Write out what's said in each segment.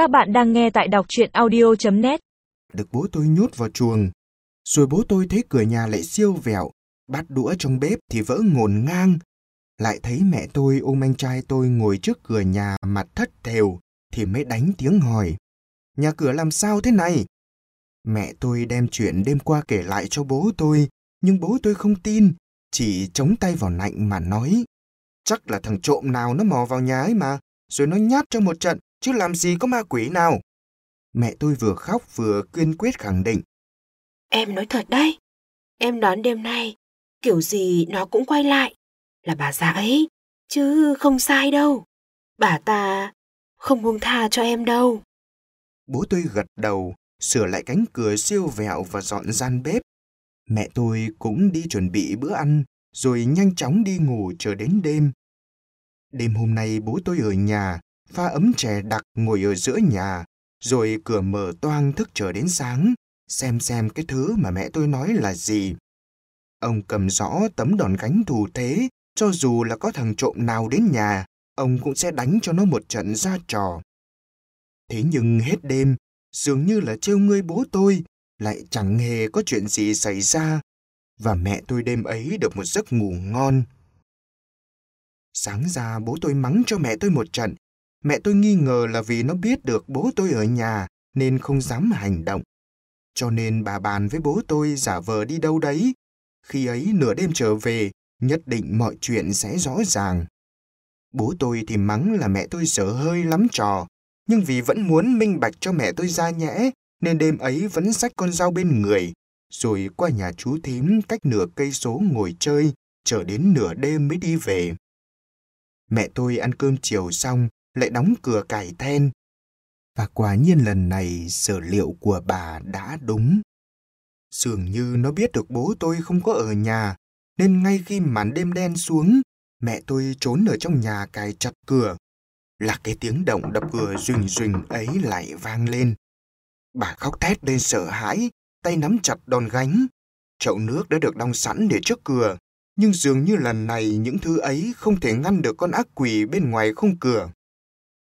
Các bạn đang nghe tại đọc truyện audio.net. Được bố tôi nhốt vào chuồng. Rồi bố tôi thấy cửa nhà lại siêu vẹo, bát đũa trong bếp thì vỡ ngổn ngang. Lại thấy mẹ tôi ôm anh trai tôi ngồi trước cửa nhà mặt thất thều thì mới đánh tiếng hỏi. Nhà cửa làm sao thế này? Mẹ tôi đem chuyện đêm qua kể lại cho bố tôi, nhưng bố tôi không tin, chỉ chống tay vào nạnh mà nói. Chắc là thằng trộm nào nó mò vào nhà ấy mà, rồi nó nhát cho một trận, chứ làm gì có ma quỷ nào. Mẹ tôi vừa khóc vừa kiên quyết khẳng định. Em nói thật đấy, em đoán đêm nay, kiểu gì nó cũng quay lại, là bà già ấy, chứ không sai đâu. Bà ta không buông tha cho em đâu. Bố tôi gật đầu, sửa lại cánh cửa siêu vẹo và dọn gian bếp. Mẹ tôi cũng đi chuẩn bị bữa ăn, rồi nhanh chóng đi ngủ chờ đến đêm. Đêm hôm nay bố tôi ở nhà, pha ấm chè đặc ngồi ở giữa nhà, rồi cửa mở toang thức chờ đến sáng, xem xem cái thứ mà mẹ tôi nói là gì. Ông cầm rõ tấm đòn gánh thù thế, cho dù là có thằng trộm nào đến nhà, ông cũng sẽ đánh cho nó một trận ra trò. Thế nhưng hết đêm, dường như là trêu ngươi bố tôi, lại chẳng hề có chuyện gì xảy ra, và mẹ tôi đêm ấy được một giấc ngủ ngon. Sáng ra bố tôi mắng cho mẹ tôi một trận. Mẹ tôi nghi ngờ là vì nó biết được bố tôi ở nhà nên không dám hành động. Cho nên bà bàn với bố tôi giả vờ đi đâu đấy. Khi ấy nửa đêm trở về, nhất định mọi chuyện sẽ rõ ràng. Bố tôi thì mắng là mẹ tôi dở hơi lắm trò, nhưng vì vẫn muốn minh bạch cho mẹ tôi ra nhẽ, nên đêm ấy vẫn xách con dao bên người, rồi qua nhà chú thím cách nửa cây số ngồi chơi, chờ đến nửa đêm mới đi về. Mẹ tôi ăn cơm chiều xong, lại đóng cửa cải then. Và quả nhiên lần này sở liệu của bà đã đúng. Dường như nó biết được bố tôi không có ở nhà, nên ngay khi màn đêm đen xuống, mẹ tôi trốn ở trong nhà cài chặt cửa. Là cái tiếng động đập cửa rình rình ấy lại vang lên. Bà khóc thét lên sợ hãi, tay nắm chặt đòn gánh. Chậu nước đã được đong sẵn để trước cửa, nhưng dường như lần này những thứ ấy không thể ngăn được con ác quỷ bên ngoài khung cửa.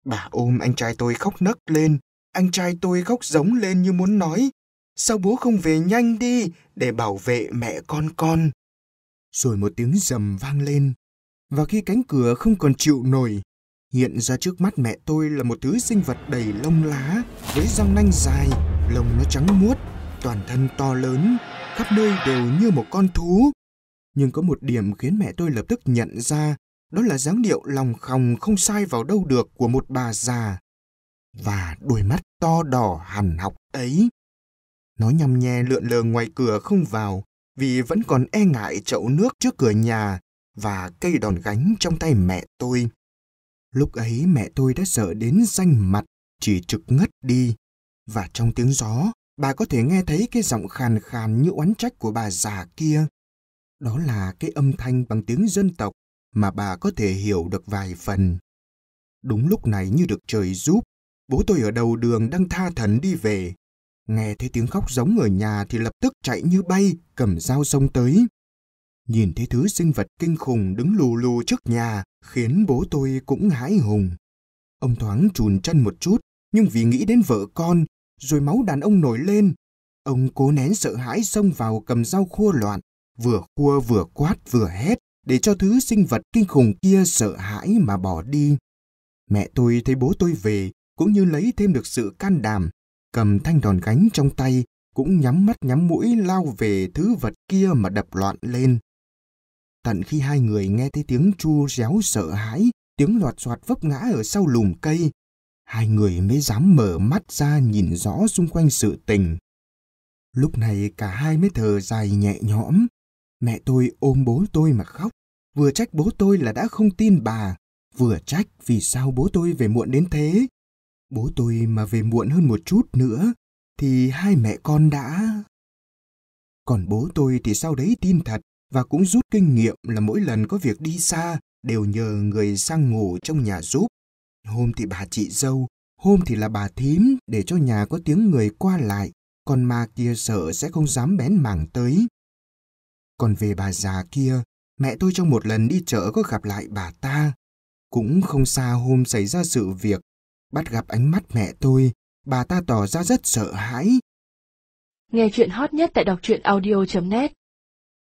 Bà ôm anh trai tôi khóc nấc lên, anh trai tôi khóc giống lên như muốn nói, sao bố không về nhanh đi để bảo vệ mẹ con con. Rồi một tiếng rầm vang lên, và khi cánh cửa không còn chịu nổi, hiện ra trước mắt mẹ tôi là một thứ sinh vật đầy lông lá, với răng nanh dài, lông nó trắng muốt, toàn thân to lớn, khắp nơi đều như một con thú. Nhưng có một điểm khiến mẹ tôi lập tức nhận ra, đó là dáng điệu lòng khòng không sai vào đâu được của một bà già. Và đôi mắt to đỏ hằn học ấy. Nó nhằm nhe lượn lờ ngoài cửa không vào, vì vẫn còn e ngại chậu nước trước cửa nhà và cây đòn gánh trong tay mẹ tôi. Lúc ấy mẹ tôi đã sợ đến xanh mặt, chỉ trực ngất đi. Và trong tiếng gió, bà có thể nghe thấy cái giọng khàn khàn như oán trách của bà già kia. Đó là cái âm thanh bằng tiếng dân tộc mà bà có thể hiểu được vài phần. Đúng lúc này như được trời giúp, bố tôi ở đầu đường đang tha thần đi về. Nghe thấy tiếng khóc giống ở nhà thì lập tức chạy như bay, cầm dao sông tới. Nhìn thấy thứ sinh vật kinh khủng đứng lù lù trước nhà khiến bố tôi cũng hãi hùng. Ông thoáng chùn chân một chút, nhưng vì nghĩ đến vợ con, rồi máu đàn ông nổi lên. Ông cố nén sợ hãi xông vào cầm dao khua loạn, vừa khua vừa quát vừa hét để cho thứ sinh vật kinh khủng kia sợ hãi mà bỏ đi. Mẹ tôi thấy bố tôi về cũng như lấy thêm được sự can đảm, cầm thanh đòn gánh trong tay cũng nhắm mắt nhắm mũi lao về thứ vật kia mà đập loạn lên. Tận khi hai người nghe thấy tiếng chu réo sợ hãi, tiếng loạt soạt vấp ngã ở sau lùm cây, hai người mới dám mở mắt ra nhìn rõ xung quanh sự tình. Lúc này cả hai mới thở dài nhẹ nhõm, Mẹ tôi ôm bố tôi mà khóc, vừa trách bố tôi là đã không tin bà, vừa trách vì sao bố tôi về muộn đến thế. Bố tôi mà về muộn hơn một chút nữa, thì hai mẹ con đã... Còn bố tôi thì sau đấy tin thật và cũng rút kinh nghiệm là mỗi lần có việc đi xa đều nhờ người sang ngủ trong nhà giúp. Hôm thì bà chị dâu, hôm thì là bà thím để cho nhà có tiếng người qua lại, còn ma kia sợ sẽ không dám bén mảng tới. Còn về bà già kia, mẹ tôi trong một lần đi chợ có gặp lại bà ta. Cũng không xa hôm xảy ra sự việc, Bắt gặp ánh mắt mẹ tôi, bà ta tỏ ra rất sợ hãi. Nghe chuyện hot nhất tại đọc truyện audio.net